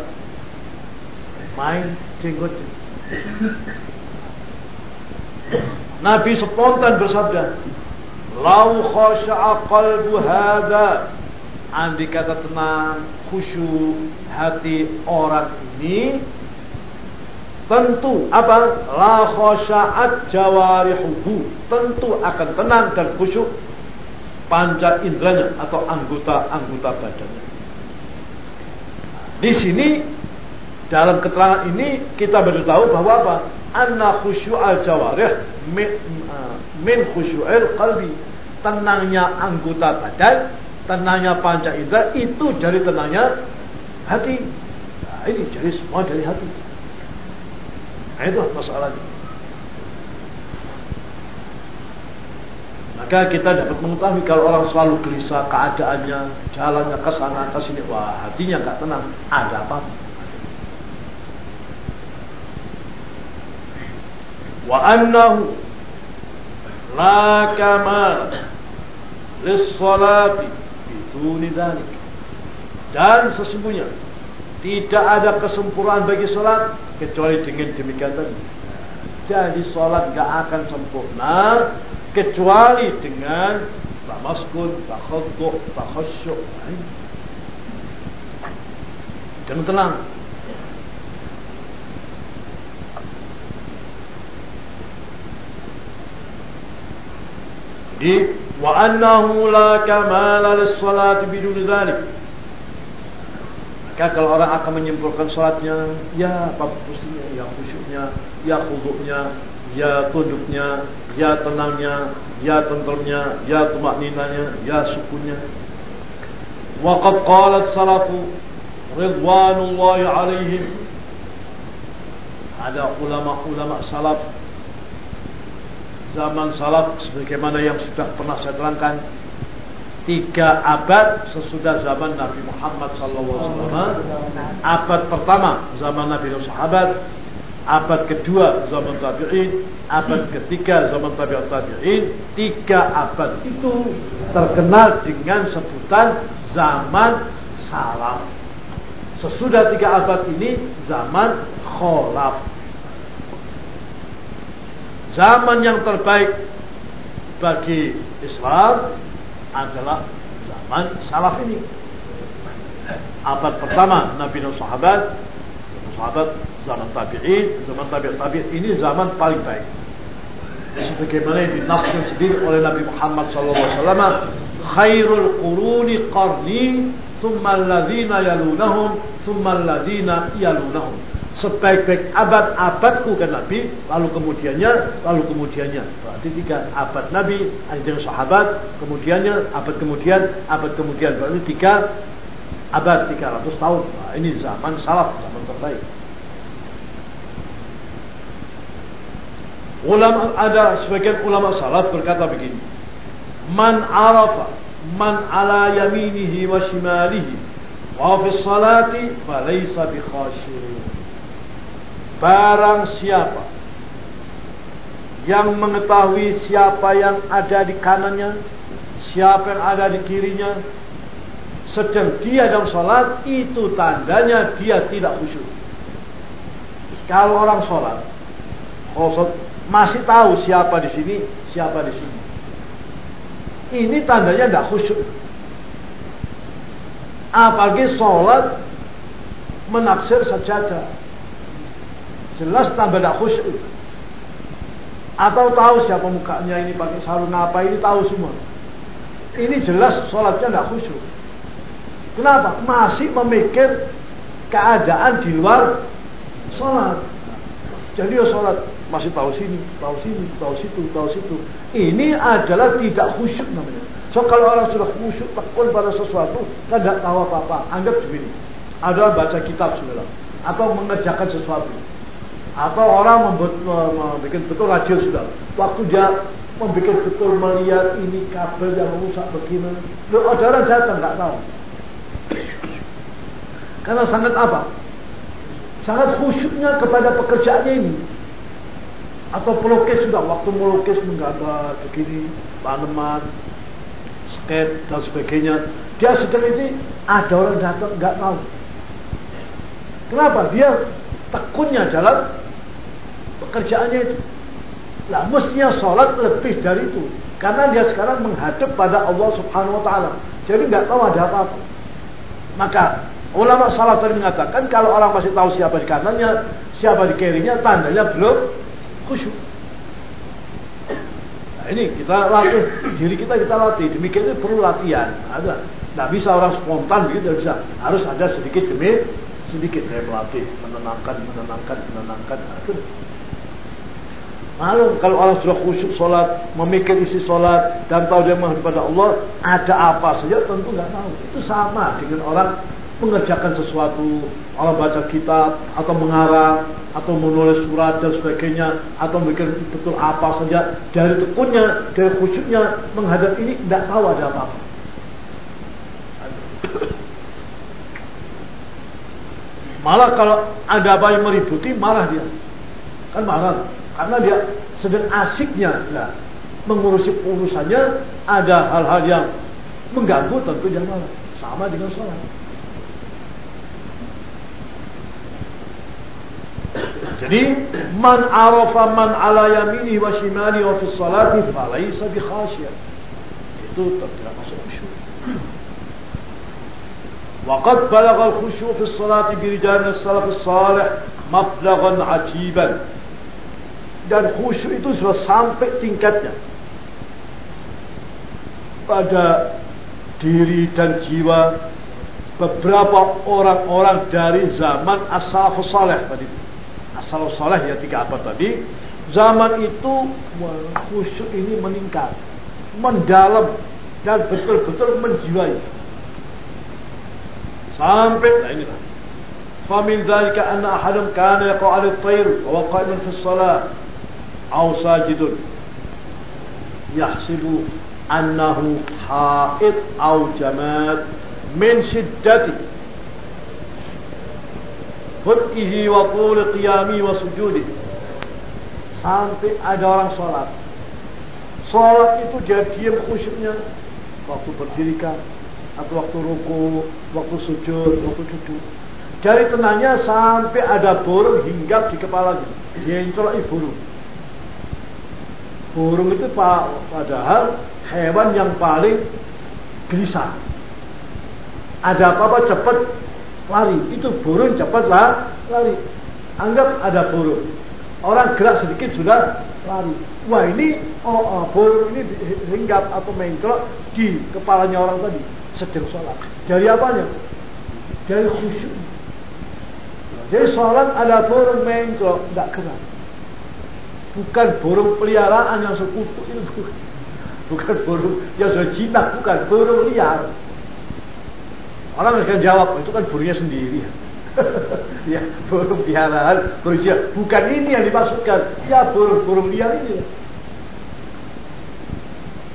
main jenggot Nabi spontan bersabda, "Lau khasha'a qalbu hadha Andi kata tenang, khusyuk hati orang ini tentu apa? La khasha'at jawarihuhu. Tentu akan tenang dan khusyuk panca indranya atau anggota-anggota badannya. Di sini dalam keterangan ini kita baru tahu bahwa apa? Anna khusyu'al jawarih min, uh, min khusyu'il qalbi. Tenangnya anggota badan tenangnya panca indera itu dari tenangnya hati. Nah, ini jadi semua dari hati. Nah, itu masalahnya. Maka kita dapat mengetahui kalau orang selalu gelisah keadaannya, jalannya ke sana ke sini, wah hatinya nggak tenang, ada apa? Wa annahu la kamal lis-salati duni. Dan sesungguhnya tidak ada kesempurnaan bagi sholat kecuali dengan demikian tadi. Jadi sholat gak akan sempurna kecuali dengan tamaskun, takhaddu, takhasyu. Jangan tenang. Jadi annahu la kamala lis-salati bidun dzalik. Maka kalau orang akan menyimpulkan salatnya, ya apa mestinya, ya khusyuknya, ya khuduknya, ya tunduknya, ya tenangnya, ya tentremnya, ya tumakninanya, ya sukunnya. Waqad qala as-salafu ridwanullahi alaihim ada ulama-ulama salaf zaman salaf sebagaimana yang sudah pernah saya terangkan tiga abad sesudah zaman Nabi Muhammad SAW abad pertama zaman Nabi dan sahabat. Abad kedua zaman tabi'in. Abad ketiga zaman tabi'at tabi'in. Tiga abad itu terkenal dengan sebutan zaman salaf sesudah tiga abad ini zaman kholaf zaman yang terbaik bagi Islam adalah zaman salaf ini. Abad pertama Nabi dan sahabat, sahabat, zaman tabi'in, zaman tabi'in tabi'in ini zaman paling baik. Sebagaimana yang dinaskan sendiri oleh Nabi Muhammad SAW, khairul quruni qarni, thumma alladhina yalunahum, thumma alladhina yalunahum sebaik-baik abad abadku kan Nabi lalu kemudiannya lalu kemudiannya. Berarti tiga abad Nabi anjing sahabat kemudiannya abad kemudian abad kemudian. Berarti tiga abad 300 tahun. Nah, ini zaman salaf zaman terbaik. Ulama ada sebagian ulama salaf berkata begini man arafa man ala yaminihi wa shimalihi wa fi salati falaysa bi khashirin Barang siapa yang mengetahui siapa yang ada di kanannya, siapa yang ada di kirinya, sedang dia dalam sholat, itu tandanya dia tidak khusyuk. Kalau orang sholat, masih tahu siapa di sini, siapa di sini. Ini tandanya tidak khusyuk. Apalagi sholat menaksir sajadah Jelas tambah tidak khusyuk. Atau tahu siapa mukanya ini pakai sarung apa ini tahu semua. Ini jelas sholatnya tidak khusyuk. Kenapa? Masih memikir keadaan di luar sholat. Jadi ya sholat masih tahu sini, tahu sini, tahu situ, tahu situ. Ini adalah tidak khusyuk namanya. So kalau orang sudah khusyuk tekun pada sesuatu, kan tidak tahu apa-apa. Anggap begini, ada baca kitab sudah, atau mengerjakan sesuatu atau orang membuat, membuat betul radio sudah. Waktu dia membuat betul melihat ini kabel yang rusak begini. Loh, ada orang datang nggak tahu. Karena sangat apa? Sangat khusyuknya kepada pekerjaannya ini. Atau pelukis sudah waktu melukis menggambar begini tanaman skate dan sebagainya. Dia sedang ini ada orang datang nggak tahu. Kenapa? Dia tekunnya jalan pekerjaannya itu. Nah, mestinya sholat lebih dari itu. Karena dia sekarang menghadap pada Allah subhanahu wa ta'ala. Jadi nggak tahu ada apa-apa. Maka ulama salah tadi mengatakan kalau orang masih tahu siapa di kanannya, siapa di kirinya, tandanya belum khusyuk. Nah, ini kita latih diri kita kita latih. Demikian itu perlu latihan. Ada. Nggak bisa orang spontan begitu tidak bisa. Harus ada sedikit demi sedikit saya melatih, menenangkan, menenangkan, menenangkan. Nah, Malu kalau orang sudah khusyuk sholat, memikir isi sholat, dan tahu dia menghadap pada Allah, ada apa saja tentu nggak tahu. Itu sama dengan orang mengerjakan sesuatu, orang baca kitab, atau mengarang, atau menulis surat dan sebagainya, atau memikir betul apa saja, dari tekunnya, dari khusyuknya, menghadap ini tidak tahu ada apa-apa. Malah kalau ada apa yang meributi, marah dia. Kan marah. Karena dia sedang asiknya nah, mengurusi urusannya ada hal-hal yang mengganggu tentu jangan sama dengan sholat. Jadi man arafa man ala yamini wa shimali wa fi salati falaysa bi khasyah. Itu tidak masuk khusyuk. وقد بلغ الخشوع في الصلاة برجال السلف الصالح مبلغا عجيبا dan khusyuk itu sudah sampai tingkatnya pada diri dan jiwa beberapa orang-orang dari zaman asal saleh tadi asal saleh ya tiga apa tadi zaman itu khusyuk ini meningkat mendalam dan betul-betul menjiwai sampai nah inilah فمن ذلك أن أحدهم كان يقع على الطير وهو قائم في الصلاة أو ساجد يحسب أنه حائط أو جماد من شدة خلقه وطول قيامه وسجوده sampai ada orang sholat sholat itu dia diam khusyuknya waktu berdirikan atau waktu ruku waktu sujud waktu duduk dari tenangnya sampai ada burung hinggap di kepalanya dia incolai burung Burung itu padahal hewan yang paling gelisah. Ada apa-apa cepat lari. Itu burung cepat lah, lari. Anggap ada burung. Orang gerak sedikit sudah lari. Wah ini oh, oh burung ini hinggap atau mengkelok di kepalanya orang tadi sedang sholat. Dari apanya? Dari khusyuk. Jadi sholat ada burung mengkelok, tidak gerak. Bukan burung peliharaan yang sekutu itu. Bukan burung yang sudah bukan burung liar. Orang akan jawab, itu kan burungnya sendiri. ya, burung piaraan, burung jinak. Bukan ini yang dimaksudkan. Ya, burung-burung liar ini.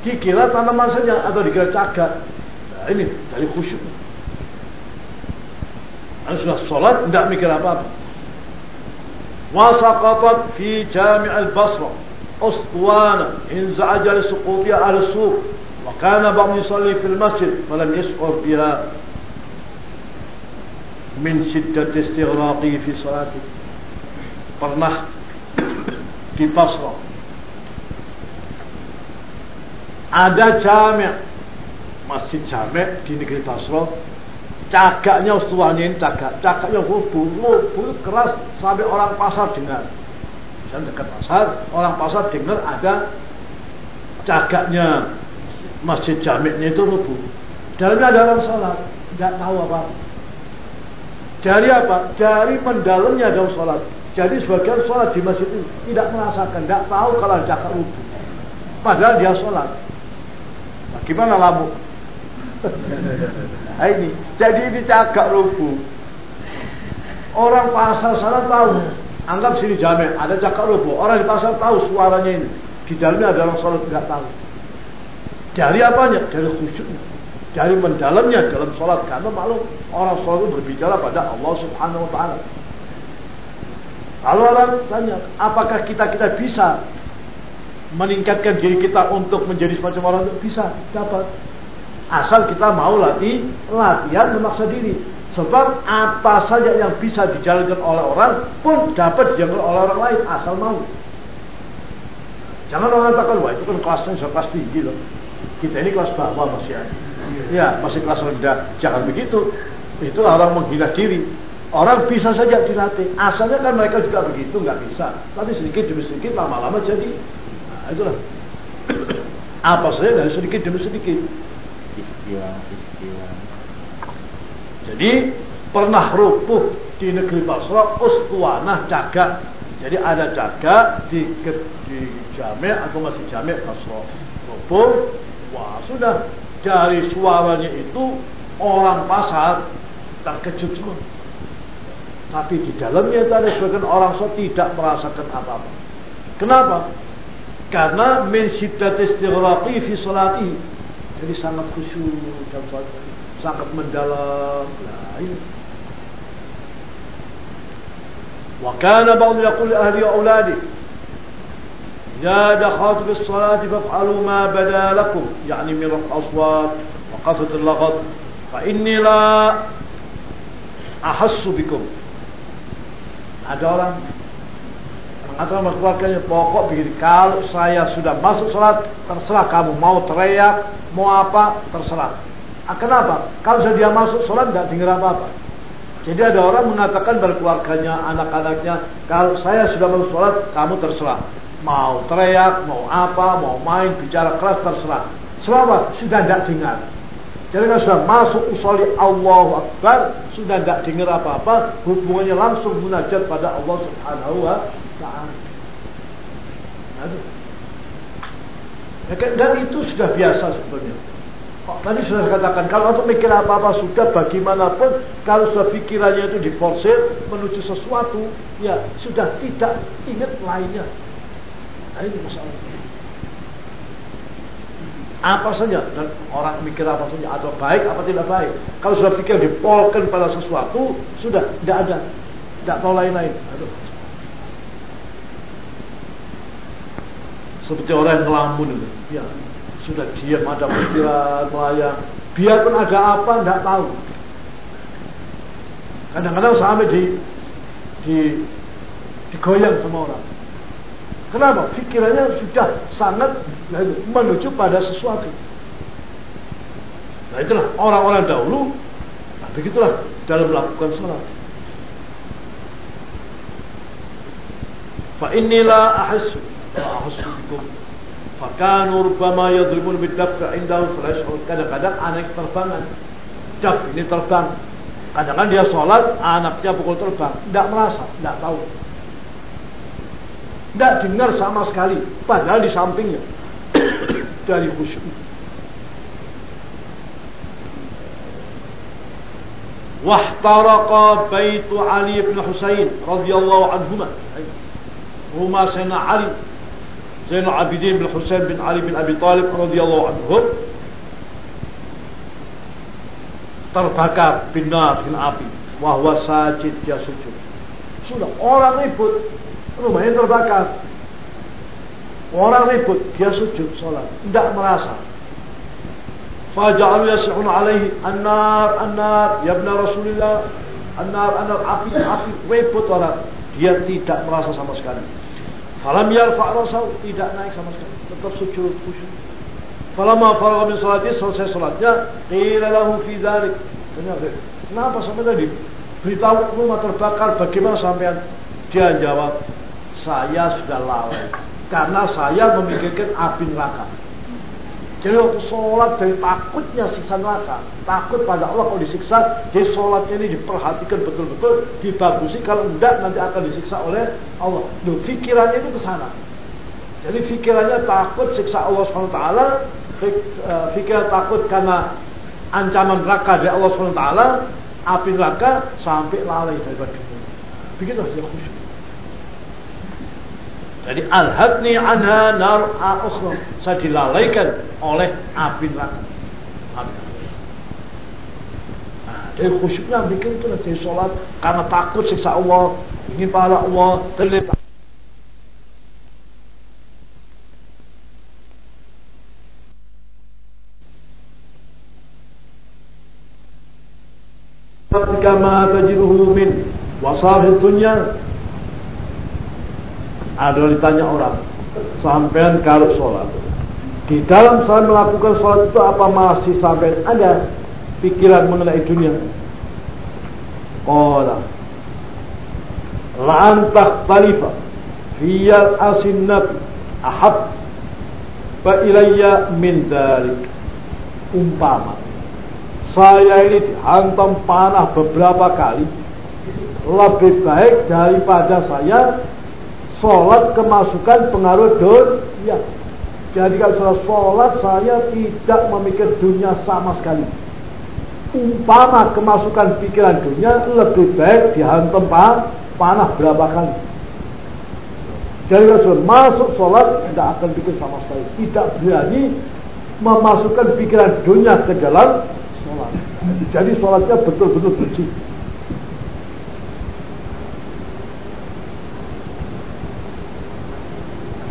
Dikira tanaman saja atau dikira cagak. Nah, ini dari khusyuk. Anda sudah sholat, tidak mikir apa-apa. Wasaqatat fi jami' al-Basrah. أسطوانة انزعج لسقوطها على السوق. وكان بعض يصلي في المسجد فلم يشعر بها. من شدة استغراقه في صلاته. pernah di Basra ada jamek masjid jamek di negeri Basra cagaknya ustuannya cagak cagaknya bulu bulu keras sampai orang pasar dengar dan dekat pasar, orang pasar dengar ada cagaknya masjid jamiknya itu rubuh. Dalamnya ada orang sholat, tidak tahu apa. Dari apa? Dari pendalamnya ada sholat. Jadi sebagian sholat di masjid itu tidak merasakan, tidak tahu kalau ada cagak rubuh. Padahal dia sholat. Nah, gimana lamu? Ini, jadi ini cagak rubuh. Orang pasar sana tahu, Anggap sini jamek, ada cakap roboh. Orang di pasar tahu suaranya ini. Di dalamnya ada orang sholat tidak tahu. Dari apanya? Dari khusyuknya. Dari mendalamnya dalam sholat. Karena malu orang sholat itu berbicara pada Allah subhanahu wa ta'ala. Kalau orang tanya, apakah kita-kita bisa meningkatkan diri kita untuk menjadi semacam orang itu? Bisa, dapat. Asal kita mau latih, latihan memaksa diri. Sebab apa saja yang bisa dijalankan oleh orang pun dapat dijalankan oleh orang lain asal mau. Jangan orang katakan, wah itu kan kelasnya sudah kelas tinggi loh. Kita ini kelas bawah masih ada. Ya, masih kelas rendah. Jangan begitu. Itu orang menghina diri. Orang bisa saja dilatih. Asalnya kan mereka juga begitu, nggak bisa. Tapi sedikit demi sedikit, lama-lama jadi. Nah, itulah. Apa saja dari sedikit demi sedikit. Istiwa, istiwa. Jadi pernah rupuh di negeri Basra ustuanah jaga. Jadi ada jaga di di jamek atau masih jamek Basra. Rupuh, wah sudah dari suaranya itu orang pasar terkejut semua. Tapi di dalamnya tadi sebagian orang so tidak merasakan apa-apa. Kenapa? Karena min syiddat istighraqi fi salati Jadi sangat khusyuk dalam salat sangat mendalam. Nah, ini. وكان بعض يقول لأهلي وأولادي إذا دخلت بالصلاة فافعلوا ما بدا لكم يعني من رفع أصوات وقفة اللغط فإني لا أحس بكم ada orang atau keluarganya pokok begini kalau saya sudah masuk sholat terserah kamu mau teriak mau apa terserah Ah, kenapa? Kalau sudah dia masuk sholat tidak dengar apa-apa. Jadi ada orang mengatakan berkeluarganya, anak-anaknya, kalau saya sudah masuk sholat, kamu terserah. Mau teriak, mau apa, mau main, bicara keras, terserah. Sebab Sudah tidak dengar. Jadi kalau sudah masuk usoli Allah Akbar, sudah tidak dengar apa-apa, hubungannya langsung munajat pada Allah Subhanahu wa Ta'ala. Dan itu sudah biasa sebetulnya. Tadi sudah saya katakan, kalau untuk mikir apa-apa sudah bagaimanapun, kalau sudah pikirannya itu diforsir menuju sesuatu, ya sudah tidak ingat lainnya. Nah ini masalah. Apa saja dan orang mikir apa saja atau baik apa tidak baik. Kalau sudah pikir dipolkan pada sesuatu, sudah tidak ada, tidak tahu lain-lain. Seperti orang yang ngelamun itu. Ya, sudah diam ada pikiran melayang. Biarpun ada apa tidak tahu. Kadang-kadang sampai di di digoyang sama orang. Kenapa? Pikirannya sudah sangat menuju pada sesuatu. Nah itulah orang-orang dahulu nah Begitulah dalam melakukan sholat. Fa inilah ahassu bikum. Fakanu rubbama yadribun bidafka indahu fala Kadang-kadang anak terbangan. Jaf ini terbang. Kadang-kadang dia sholat, anaknya pukul terbang. Tidak merasa, tidak tahu. Tidak dengar sama sekali. Padahal di sampingnya. Dari khusyuk. Wahtaraqa baitu Ali bin Husain radhiyallahu anhuma. Rumah Sayyidina Ali Zainul Abidin bin Husain bin Ali bin Abi Talib radhiyallahu anhu terbakar binar bin api wahwa sajid dia sujud. Sudah orang ribut rumahnya terbakar. Orang ribut dia sujud sholat tidak merasa. Fajalu yasihun alaihi annar annar yabna Rasulillah annar annar api api ribut orang. Dia tidak merasa sama sekali falam yarfa' rasahu tidak naik sama sekali tetap sujud khusyuk Falamma faragha min salati selesai salatnya, qila lahu fi dzalik. Kenapa sampai tadi? Beritahu rumah terbakar, bagaimana sampean? Dia jawab, saya sudah lalai. Karena saya memikirkan api neraka. Jadi waktu sholat dari takutnya siksa neraka, takut pada Allah kalau disiksa, jadi sholatnya ini diperhatikan betul-betul, dibagusi. Kalau enggak nanti akan disiksa oleh Allah. Duh, pikirannya itu ke sana. Jadi pikirannya takut siksa Allah SWT Fikir eh, takut karena ancaman neraka dari Allah SWT, api neraka sampai lalai daripada dunia. Begitu saja khusyuk. Jadi alhadni anha nar ukhra. Saya dilalaikan oleh api neraka. Api nah, khusyuknya bikin itu dari sholat karena takut siksa Allah, ingin pahala Allah, terlibat kama tajiduhu min wasafid dunya ada ditanya orang sampean kalau sholat di dalam saya melakukan sholat itu apa masih sampai ada pikiran mengenai dunia? Qala La'an takhtalifa Fiyal asin nabi Ahab Fa ilayya min dalik Umpama saya ini dihantam panah beberapa kali lebih baik daripada saya sholat kemasukan pengaruh dunia jadi kalau saya sholat saya tidak memikir dunia sama sekali umpama kemasukan pikiran dunia lebih baik dihantam panah berapa kali jadi kalau masuk sholat tidak akan pikir sama sekali tidak berani memasukkan pikiran dunia ke dalam sholat. Jadi sholatnya betul-betul bersih. Wakil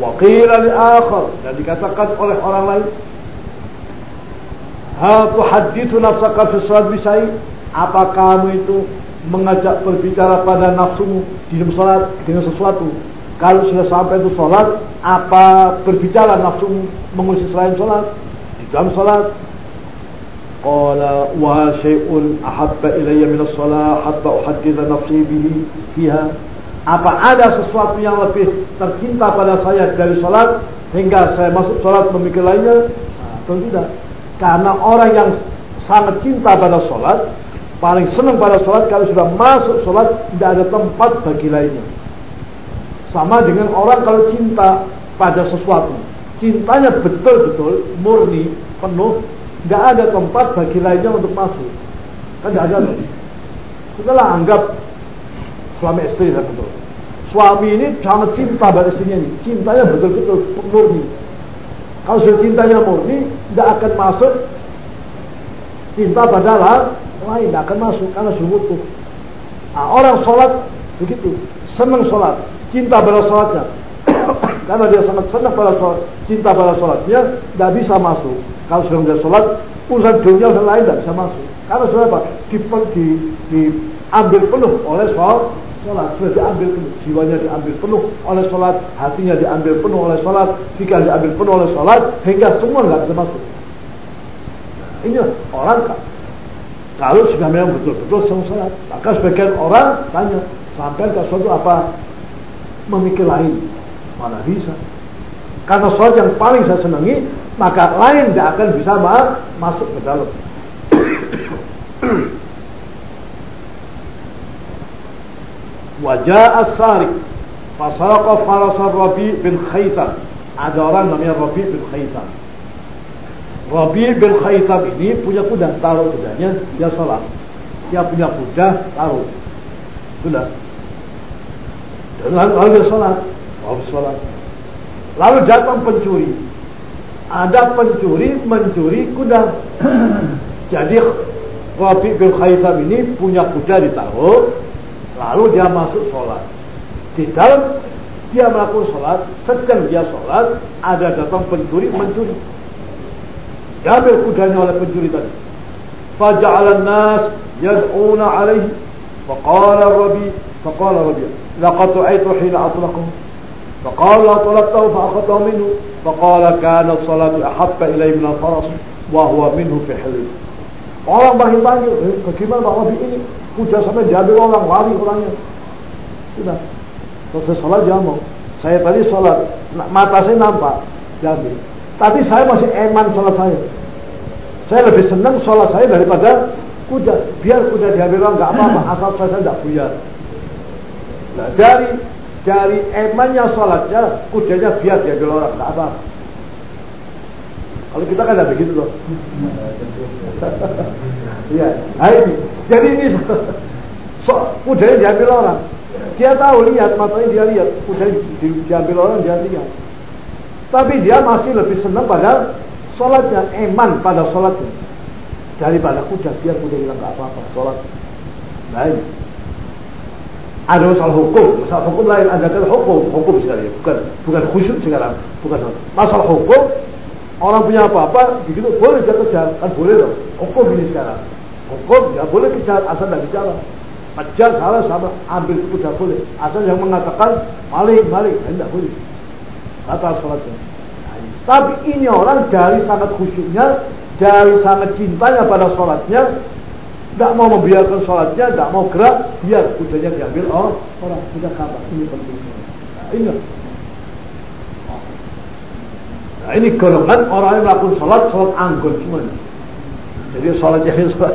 Waqila akhir. Dan dikatakan oleh orang lain Hal tuhadithu nafsaka fisrat bisai Apa kamu itu mengajak berbicara pada nafsumu di dalam salat dengan sesuatu? Kalau sudah sampai itu salat Apa berbicara nafsumu mengusir selain salat? Di dalam salat Qala wa syai'un ahabba ilayya minas salat Hatta uhaditha nafsi bihi fiha apa ada sesuatu yang lebih tercinta pada saya dari sholat hingga saya masuk sholat memikir lainnya atau tidak karena orang yang sangat cinta pada sholat paling senang pada sholat kalau sudah masuk sholat tidak ada tempat bagi lainnya sama dengan orang kalau cinta pada sesuatu cintanya betul-betul murni penuh nggak ada tempat bagi lainnya untuk masuk. Kan nggak ada. Setelah anggap suami istri saya betul. Suami ini sangat cinta pada istrinya ini. Cintanya betul-betul murni. Kalau sudah cintanya murni, tidak akan masuk cinta pada lain, tidak akan masuk karena utuh. Nah, orang sholat begitu, senang sholat, cinta pada sholatnya. karena dia sangat senang pada sholat, cinta pada sholatnya, tidak bisa masuk. Kalau sudah menjadi sholat, urusan dunia urusan lain tidak bisa masuk. Karena sudah apa? Di, di, diambil penuh oleh sholat. Sholat sudah diambil jiwanya diambil penuh oleh sholat, hatinya diambil penuh oleh sholat, pikiran diambil penuh oleh sholat, hingga semua nggak bisa masuk. Ini orang Kalau sudah memang betul-betul sedang sholat, maka sebagian orang tanya, sampai ke suatu apa memikir lain, mana bisa? Karena sholat yang paling saya senangi, maka lain tidak akan bisa masuk ke dalam. Wajah as-sarik Fasaraqa farasar Rabi bin Khaitam Ada orang namanya Rabi bin Khaitam Rabi bin Khaitam ini punya kuda Taruh kudanya, dia sholat. Dia punya kuda, taruh. Sudah. Dan lalu dia sholat. Lalu sholat. Lalu datang pencuri. Ada pencuri mencuri kuda. Jadi Rabi bin Khaitam ini punya kuda ditaruh Lalu dia masuk sholat. Di dalam dia melakukan sholat, sedang dia sholat, ada datang pencuri mencuri. Diambil kudanya oleh pencuri tadi. Faja'ala nas yad'una alaihi. Faqala Rabi, faqala Rabi, laqad tu'aitu hina atlaqahu. فقال لا طلبته فأخذته منه فقال كان الصلاة أحب إليه من الفرس وهو منه في حلم Orang banyak, eh, bagaimana Pak Rabi ini? Kuda sampai diambil orang, lari orangnya. Sudah. Selesai sholat dia mau. Saya tadi sholat, mata saya nampak, diambil. Tapi saya masih eman sholat saya. Saya lebih senang sholat saya daripada kuda. Biar kuda diambil orang nggak apa-apa, asal saya tidak buyar. Nah, dari dari emannya sholatnya, kudanya biar diambil orang, nggak apa-apa. Kalau kita kan tidak begitu loh. Iya, nah ini. Jadi ini so, kudanya diambil orang. Dia tahu lihat matanya dia lihat, kuda diambil orang dia lihat. Tapi dia masih lebih senang pada sholatnya, eman pada sholatnya daripada kuda. Biar kuda bilang nggak apa-apa sholat. Baik. Ada masalah hukum, masalah hukum lain ada kan hukum, hukum sekali, bukan bukan khusyuk sekarang, bukan masalah hukum Orang punya apa-apa, begitu boleh dia kejar, kan boleh loh. Hukum ini sekarang. Hukum ya boleh kejar, asal tidak bicara. Kejar salah sama, ambil itu tidak boleh. Asal yang mengatakan maling, maling, tidak boleh. Kata sholatnya. Tapi ini orang dari sangat khusyuknya, dari sangat cintanya pada sholatnya, tidak mau membiarkan sholatnya, tidak mau gerak, biar kudanya diambil oh, orang. Tidak kata, ini penting. Nah, ingat, Nah, ini golongan orang yang melakukan sholat, sholat anggun semuanya. Jadi sholatnya ini sholat,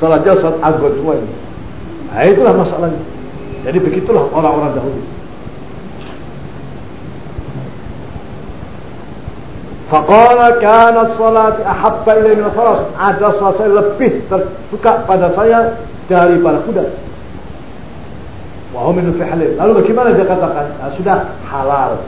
sholatnya sholat anggun semuanya. Nah, itulah masalahnya. Jadi begitulah orang-orang dahulu. Faqala kanat salati ahabba ilai min faras. Ada salat saya lebih tersuka pada saya daripada kuda. Wa hum min Lalu bagaimana dia katakan? Nah, sudah halal.